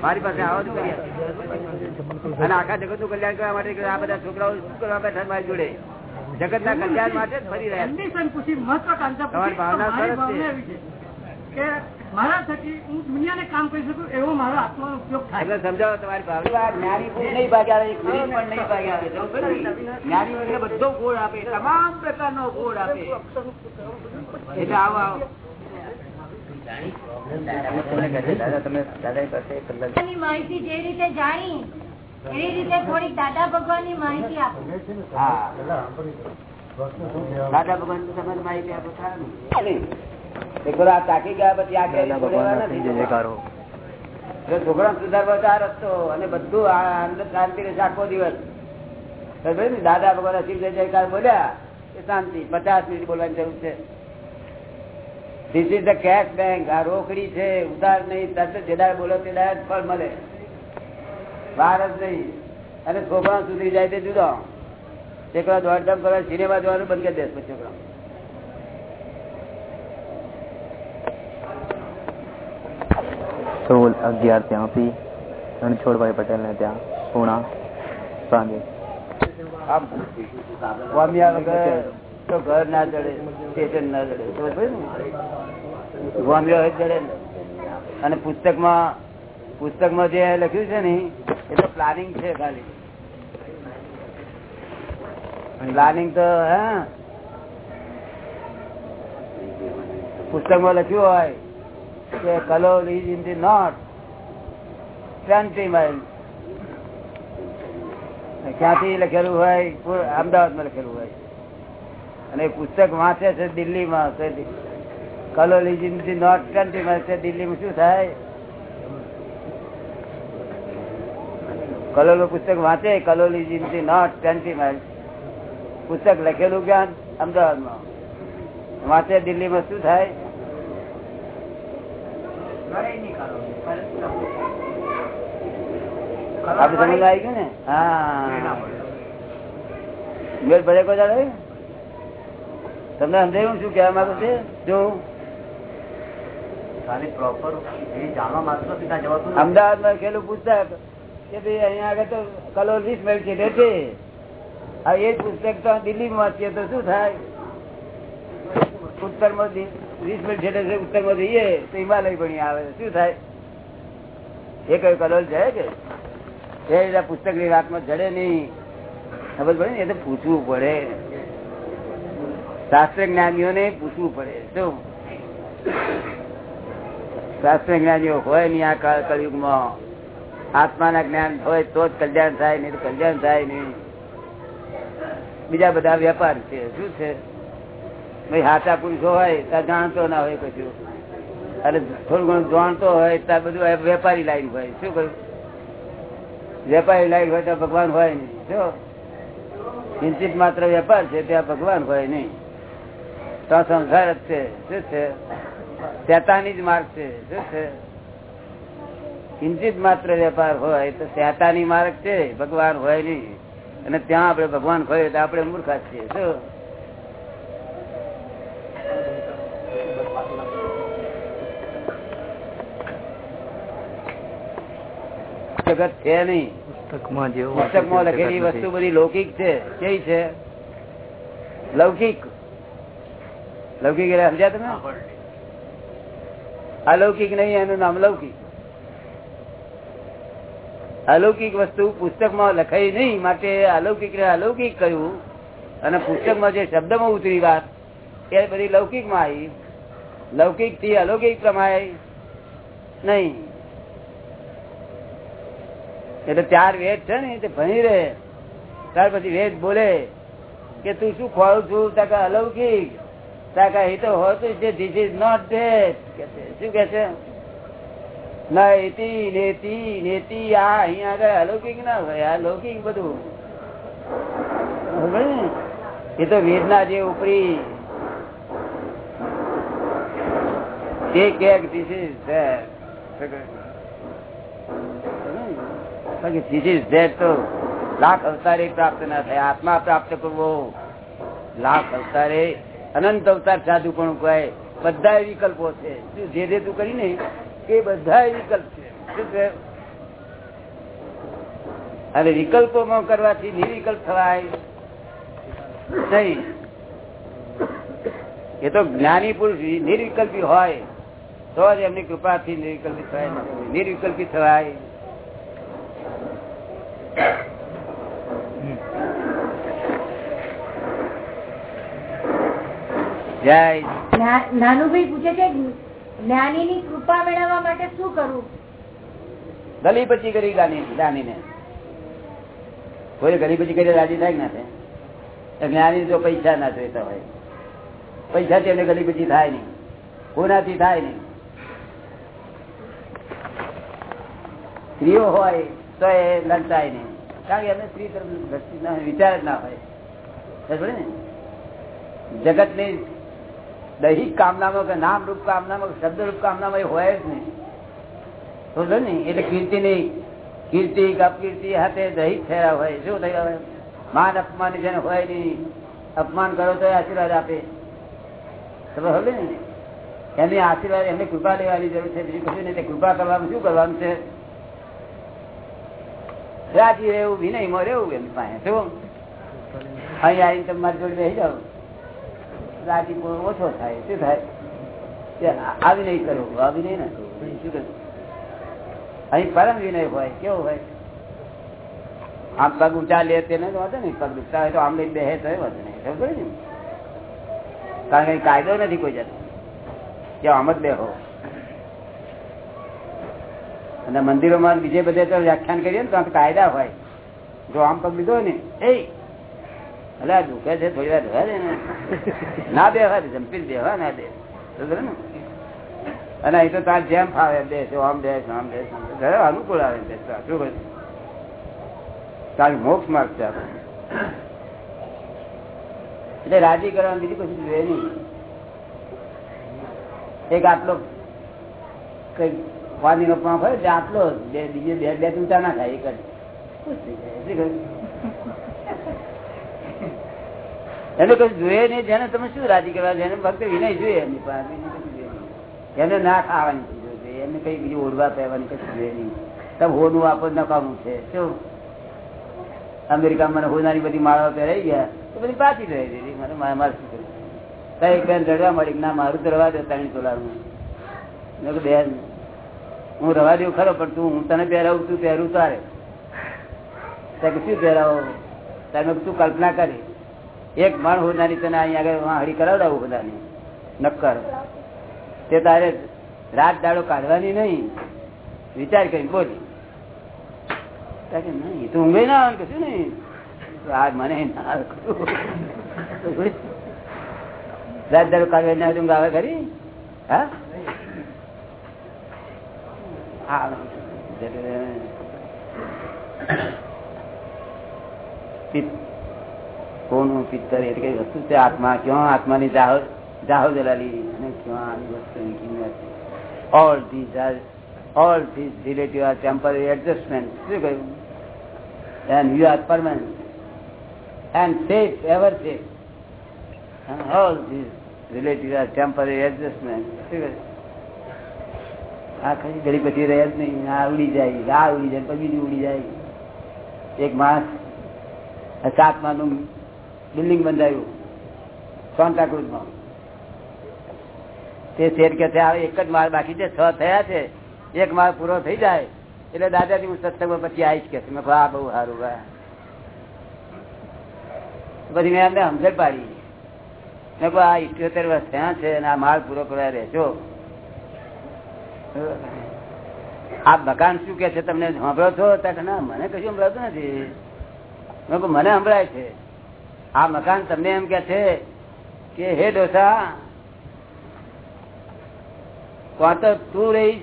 મારી પાસે આવો તો કરી આપી અને આખા જગતનું કલ્યાણ કરવા માટે આ બધા છોકરાઓ શું કરવા બેઠા મારી જોડે? જગત ના કલ્યાણ માટે જ ફરી રહ્યા મારા થકી હું દુનિયાને કામ કરી શકું એવો મારો આત્માનો ઉપયોગ થાય. એટલે સમજાવો તમારી ભાવના. જ્ઞાની પુરુષ નહીં ભાગે આવે એક પણ નહીં ભાગે આવે. સમજો છો ને? જ્ઞાની બધો ગોળ આપે તમામ પ્રકારનો ગોળ આપે. એટલે આવો આવો દાદા તમે દાદા પાસે કલાક ભગવાનની માહિતી જે રીતે જાણી એવી રીતે થોડીક દાદા ભગવાનની માહિતી આપો દાદા ભગવાન તમારી માહિતી આપો સારું. એક વાર આ તાકી ગયા પછી આ ક્યારેય છોડેવા નથી. એટલે છોકરાને સુધારવા તો આ રસ્તો અને બધું આ અંદર શાંતિ રહેશે આખો દિવસ. દાદા ભગવાન શિવ જય જયકાર બોલ્યા એ શાંતિ. પચાસ મિનિટ બોલવાની જરૂર છે. This is the cash bank આ રોકડી છે. ઉધાર નહીં. તરત જેદાર બોલો તે જ ફળ મળે. વાર જ નહીં. અને છોકરા સુધરી જાય તે જુદો. છોકરા દોડધામ કરવા સિનેમા જોવાનું બંધ કરી દેશ પછી છોકરા સોળ અગિયાર ત્યાંથી રણછોડભાઈ પટેલ ને ત્યાં. પૂણા. સાંજે. આમ વામિયા વગર તો ઘર ના ચડે સ્ટેશન ના હોય ચડે ને. અને પુસ્તકમાં પુસ્તકમાં જે લખ્યું છે ને, એ તો પ્લાનિંગ છે ખાલી. પ્લાનિંગ તો, હા? પુસ્તકમાં લખ્યું હોય કે Kalol is in the note twenty mile. ક્યાંથી લખેલું હોય? અમદાવાદમાં લખેલું હોય. અને પુસ્તક વાંચે છે દિલ્હીમાં કલોલિજી નોર્થ માઇલ છે દિલ્હીમાં શું થાય? કલોલ પુસ્તક વાંચે કલોલિજી નોર્થ માઇલ પુસ્તક લખેલું ક્યાં? અમદાવાદમાં. વાંચે દિલ્હીમાં શું થાય? આપડે સમજ આવી ગયું ને? હા. મેળ. પડે કોઈ તમને સમજાયું શું કહેવા માંગુ છે? જો. અમદાવાદમાં ખેલું પુસ્તક કે ભાઈ અહીંયા આગળ તો કલોલ વીસ મિનિટ છે આ એ પુસ્તક તો દિલ્હી માં વાંચીએ તો શું થાય? ઉત્તરમાં વીસ મિનિટ છે ઉત્તરમાં જઈએ તો હિમાલય ભણી આવે શું થાય? એ કયું કલોલ છે કે? એ પુસ્તકની વાતમાં જડે નહીં. ખબર પડે ને એ તો પૂછવું પડે. શાસ્ત્ર જ્ઞાનીઓને પૂછવું પડે શું શાસ્ત્ર જ્ઞાનીઓ હોય નહીં આ કાળ કળયુગમાં, આત્માના જ્ઞાન હોય તો જ કલ્યાણ થાય નહીં કલ્યાણ થાય નહીં. બીજા બધા વેપાર છે, શું છે? ભાઈ હાચા પુરુષો હોય, ત્યાં જાણતો ના હોય કશું. અને થોડું ઘણું જાણતો હોય, ત્યાં બધું વેપારી લાઈન હોય. શું કહ્યું? વેપારી લાઈન હોય તો ભગવાન હોય નહીં. શું? કિંચિત માત્ર વેપાર છે, ત્યાં ભગવાન હોય નહીં. તો સંસાર જ છે. શું છે? શેતાની જ માર્ગ છે. શું છે? કિંચિત માત્ર વેપાર હોય તો શેતાની માર્ગ છે. ભગવાન હોય નહીં. અને ત્યાં આપણે ભગવાન હોય તો આપણે મૂર્ખા છીએ. શું? જગત છે નહીં. પુસ્તકમાં લખેલી વસ્તુ બધી લૌકિક છે. કેવી છે? લૌકિક. લૌકિક એટલે સમજ્યા તમે? અલૌકિક નહીં એનું નામ લૌકિક. અલૌકિક વસ્તુ પુસ્તકમાં લખાઈ નહીં માટે અલૌકિક અલૌકિક કહ્યું. અને પુસ્તકમાં જે શબ્દમાં ઉતરી વાત એ બધી લૌકિકમાં આવી. લૌકિકથી અલૌકિક પ્રમાણે નહીં. એટલે ચાર વેદ છે ને તે ભણી રહે. ત્યાર પછી વેદ બોલે કે તું શું ખોવાડું છું? તાકા અલૌકિક. તાકા એ તો હોતું છે. ધીસ ઇઝ નોટ ધેટ શું કે છે? અલૌકિક ના હોય આ બધું. એ તો વેદના જે ઉપરી. તે કે ધીસ ઇઝ બાકી ધીસ ઇઝ ધેટ તો લાખ અવતારે પ્રાપ્ત ના થાય. આત્મા પ્રાપ્ત કરવો. લાખ અવતારે અનંત અવતાર સાધુ પણ કહે, બધા વિકલ્પો છે. શું જે જે તું કરી ને, એ બધા વિકલ્પ છે. અને વિકલ્પોમાં કરવાથી નિર્વિકલ્પ થવાય નહીં. એ તો જ્ઞાની પુરુષ નિર્વિકલ્પી હોય, તો જ એમની કૃપાથી નિર્વિકલ્પી થવાય. નિર્વિકલ્પી થવાય. જય. નાનુભાઈ પૂછે છે જ્ઞાની ની કૃપા મેળવવા માટે શું કરવું ગલી પછી કરી ગાની જ્ઞાનીને કોઈ ગલી પછી કરી રાજી થાય ના થાય? જ્ઞાની જો પૈસા ના જોઈતા હોય. પૈસા થી એમને ગલી પછી થાય નહીં. કોનાથી થાય નહીં. સ્ત્રીઓ હોય તો એ લંચાય નહીં. કારણ કે એમને સ્ત્રી તરફ દ્રષ્ટિ ના વિચાર જ ના હોય. ને જગતની? દૈહિક કામનામાં કે નામ રૂપ કામનામાં શબ્દ રૂપ કામનામાં એ હોય જ નહીં. સમજો ને? એટલે કીર્તિ ની કીર્તિ અપકીર્તિ હાથે દૈહિક થયા હોય. શું થયા હોય? માન અપમાન જેને હોય નહીં. અપમાન કરો તો આશીર્વાદ આપે. ખબર હવે ને? એમની આશીર્વાદ, એમને કૃપા લેવાની જરૂર છે. બીજું કશું નહીં. કૃપા કરવાનું શું કરવાનું છે? રાજી રહેવું, વિનયમાં રહેવું એમની પાસે. શું? અહીંયા આવીને તમે મારી જોડે રહી જાઓ. રાજી ઓછો થાય. શું થાય? આવી નહીં કરવું આવી નહીં ને અહીં પરમ વિનય હોય, કેવો હોય? આમ પગ ઊંચા લે તેને તો વાંધો નહીં, પગ દુખતા હોય તો આમ લઈ બેહે તો વાંધો નહીં. ખબર ને? કારણ કે કાયદો નથી કોઈ જતો કે આમ જ બેહો. અને મંદિરોમાં બીજે બધે તો વ્યાખ્યાન કરીએ ને તો કાયદા હોય. જો આમ પગ લીધો ને, એ આ દુખે છે, થોડી વાર રહેવા દે ને. ના બેવા દે બેવા ના દે અને એ તો તાર જેમ ફાવે બેસો આમ બેસ આમ બેસ ઘરે અનુકૂળ આવે બેસવા શું કહે તાર મોક્ષ માર્ગ છે એટલે રાજી કરવાની બીજી કશું જોઈએ નહીં. એક આટલો કઈ પાણી નો પાંખ આટલો બે, બીજે બે બે ચૂંટા ના ખાય એક જ. ખુશ થઈ જાય? એને કઈ જોઈએ નહીં, જેને તમે શું રાજી કરવા જેને ભક્ત વિનય જોઈએ એમની પાસે. એને ના ખાવાની જોઈએ એને કઈ બીજું ઓઢવા પહેવાની કશું જોઈએ નહીં. તમે હોનું આપો નકામું છે. શું? અમેરિકામાં મને હોનાની બધી માળવા પહેરાઈ ગયા, તો બધી પાછી રહી દીધી. મને મારે શું કર્યું કઈ બેન રડવા મળી ના, મારું તો રવા દે ત્રણ તોલાનું. બેન, હું રવા દેવું ખરો, પણ તું હું તને પહેરાવું, તું પહેરું તારે. શું પહેરાવો? તમે તું કલ્પના કરી. એક મણ હોનારી તને અહીંયા આગળ વાહડી કરાવડાવું બધાની. નક્કર. તે તારે રાત દાડો કાઢવાની નહીં. વિચાર કરી બોલી. નહીં, તું ઊંઘે ના આવે કશું નહીં. આ મને ના આવે રાત દાડો કાઢવાની ના ઊંઘ આવે ખરી? હા? કોનું પિત્તર એટલે કઈ વસ્તુ છે? આત્મા ક્યાં? આત્માની જાહો જાહો જલાલી અને ક્યાં આની વસ્તુની કિંમત? All these are all these relative are temporary adjustment શું કહ્યું? And you are permanent and safe ever safe all these relative are temporary adjustment શું કહ્યું? આ કઈ ઘડી પછી રહે જ નહીં. આ ઉડી જાય. આ ઉડી જાય. પછી ઉડી જાય. એક માણસ સાતમાનું બિલ્ડિંગ બંધાયું. સાંતાક્રુઝમાં તે શેર કે એક જ માળ બાકી છે, છ થયા છે, એક માળ પૂરો થઈ જાય, એટલે દાદાજી હું સત્સંગમાં પછી આવીશ કે. મેં આ બહુ સારું પછી મેં એમને સમજણ પાડી. મેં કહું આ ઇઠ્યોતેર વર્ષ થયા છે અને આ માળ પૂરો કરવા રહેશો. આ મકાન શું કે છે, તમને સાંભળો છો? ત્યાં ના, મને કશું સંભળાતું નથી. મેં કહું મને સંભળાય છે. આ મકાન તમને એમ કે છે કે, હે ડોસા કોણ તો રહીશ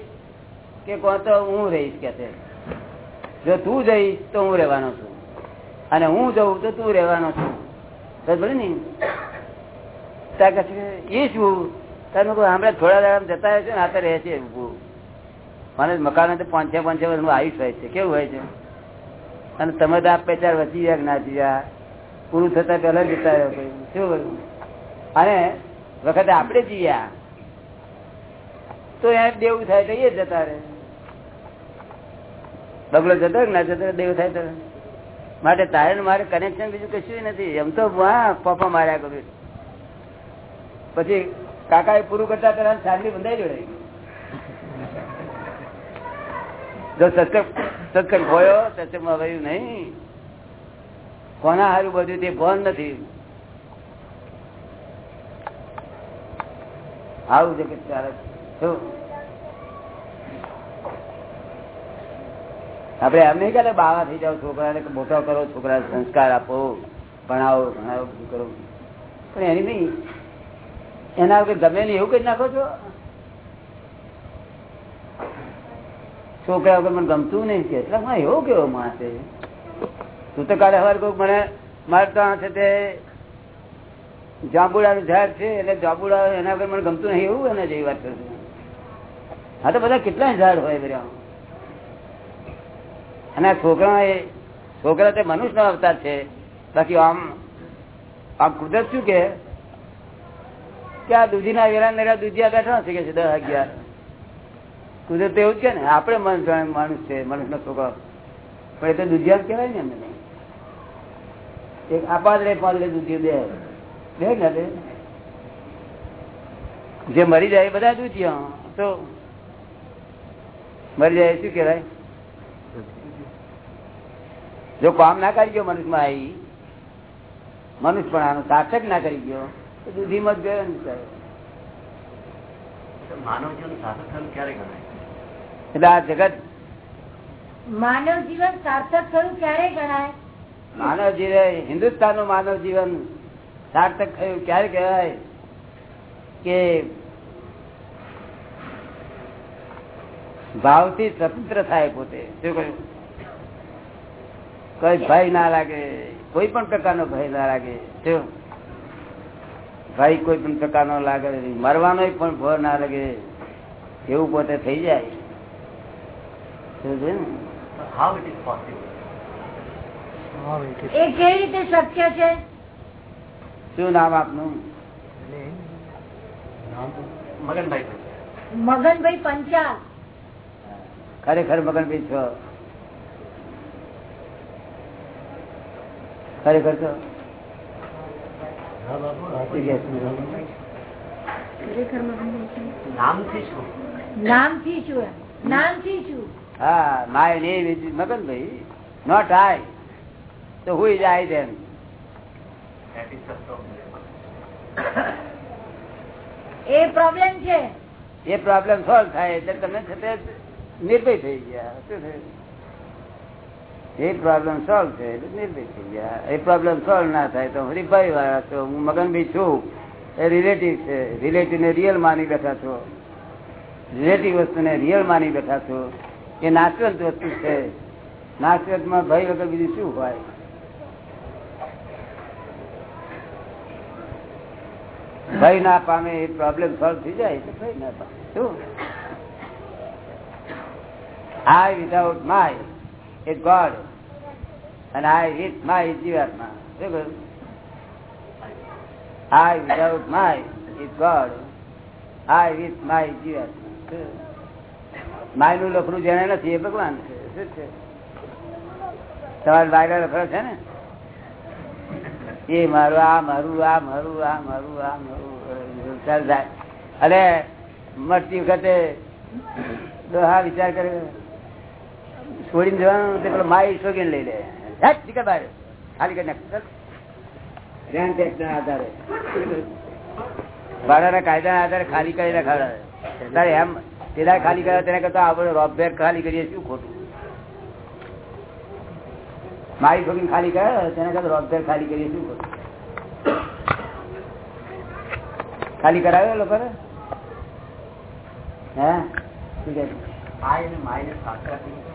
કે કોણ હું રહીશ? કે છે. જો તું જઈશ તો હું રહેવાનો છું. અને હું જઉં તો તું રહેવાનો છું. બરાબર ને? ત્યાં કે એ શું? તમે હમણાં થોડા દાડા જતા રહેશે ને, આ તો રહે છે ઊભું. મને મકાન તો પાંચ પાંચે વર્ષનું આયુષ હોય છે. કેવું હોય છે? અને તમે તો આ પેચાર વચી ગયા જ્ઞાતિ જીયા પૂરું થતા પહેલા જતા રહ્યો શું કર્યું અને વખતે આપણે જીયા. તો એ દેવું થાય તો એ જતા રહે. બગલો જતો ના જતો, દેવું થાય તો. માટે તારે મારે કનેક્શન બીજું કશું નથી. એમ તો પપ્પા માર્યા કર્યું પછી કાકા એ પૂરું કરતા પેલા ચાંદની બંધાઈ જોડે જો સત્સંગ સત્સંગ ખોયો સત્સંગમાં વયું નહીં. કોના હારું બધું તે ભણ નથી. આવું જગત ચાલે આપડે એમ નહીં કે બાવા થઈ જાવ છોકરાને મોટા કરો છોકરા સંસ્કાર આપો, ભણાવો ભણાવો બધું કરો. પણ એની નહીં. એના વગર ગમે નહીં એવું કઈ નાખો છો? છોકરા વગર મને ગમતું નહીં કે. એટલે માં એવો કેવો માણસ છે? તું તો કાલે હવાર કોઈ મને મારે ત્યાં છે તે જાંબુડાનું ઝાડ છે, એટલે જાંબુડા એના પર મને ગમતું નહીં એવું એને જેવી વાત કરું હા. તો બધા કેટલા ઝાડ હોય બધા અને આ છોકરા એ, છોકરા તે મનુષ્ય નો અવતાર છે. બાકી આમ આમ કુદરત શું કે? આ દૂધીના વેરા નેરા દૂધિયા બેઠા છે કે છે દસ અગિયાર? કુદરત એવું જ કે ને, આપણે માણસ છે મનુષ્ય છોકરો. પણ એ તો દૂધિયા કહેવાય ને એમને. એક આ પાંદડે પાંદડે દૂધિયું બે. બે ને જે મરી જાય બધા દૂધિયા. તો મરી જાય શું કેવાય જો કામ ના કરી ગયો મનુષ્યમાં આવી મનુષ્ય પણ આનું સાર્થક ના કરી ગયો તો દૂધીમાં જ ગયો ને સાહેબ. માનવ જીવન સાર્થક થયું ક્યારે ગણાય? એટલે આ જગત માનવ જીવન સાર્થક થયું ક્યારે ગણાય? માનવ જીવન હિન્દુસ્તાનનું માનવ જીવન સાર્થક થયું. ક્યારે કહેવાય કે ભાવથી સ્વતંત્ર થાય પોતે. શું ભય ના લાગે, કોઈ પણ પ્રકારનો ભય ના લાગે. ભય કોઈ પણ પ્રકારનો લાગે, મરવાનો પણ ભય ના લાગે. એવું પોતે થઈ જાય. ને? હાઉ ઇટ ઇઝ પોસિબલ એ કેવી રીતે શક્ય છે? શું નામ આપનું? મગનભાઈ મગનભાઈ પંચાલ. ખરેખર મગનભાઈ છો? ખરેખર છો? નામથી શું નામથી છું નામથી છું. હા my name is Maganbhai not I તો who is I is problem. એ પ્રોબ્લેમ છે. એ પ્રોબ્લેમ સોલ્વ થાય એટલે તમે છે તે નિર્ભય થઈ ગયા. શું થયું? એ પ્રોબ્લેમ સોલ્વ છે એટલે નિર્ભય થઈ ગયા. એ પ્રોબ્લેમ સોલ્વ ના થાય તો ફરી ભાઈ વાળા છો હું મગનભાઈ છું. એ રિલેટિવ છે. રિલેટિવ ને રિયલ માની બેઠા છો. રિલેટિવ વસ્તુને રિયલ માની બેઠા છો. એ નાશવંત વસ્તુ છે. નાશવંતમાં ભય વગર બીજું શું હોય? ભય ના પામે એ પ્રોબ્લેમ સોલ્વ થઈ જાય ભય ના પામે. શું? I without my a God અને આઈ વિથ માય જીવાત્મા. શું કહ્યું? I without my is God I with my જીવાત્મા. માયનું લખડું જેને નથી, એ ભગવાન છે. શું છે? તમારે બાયરા લખડો છે ને? એ મારું, આ મારું આ મારું આ મારું આ મારું. ચાલ જાય. અને મરતી વખતે હા વિચાર કરે છોડીને જવાનું પેલો માય શોગીને લઈ લે. નીકળ બહાર. ખાલી કરી નાખ. આધારે. ભાડાના કાયદાના આધારે ખાલી કરી રખાડે એમ, તેના ખાલી કર્યા તેના કરતા આપણે રોબેર ખાલી કરીએ શું ખોટું? મારી છોકરી ખાલી કરે તેના કરતા રોજગાર ખાલી કરીએ શું ખાલી કરાવે લોકો હે? શું કહે? છે? આ એને માયને સાથે રાખીને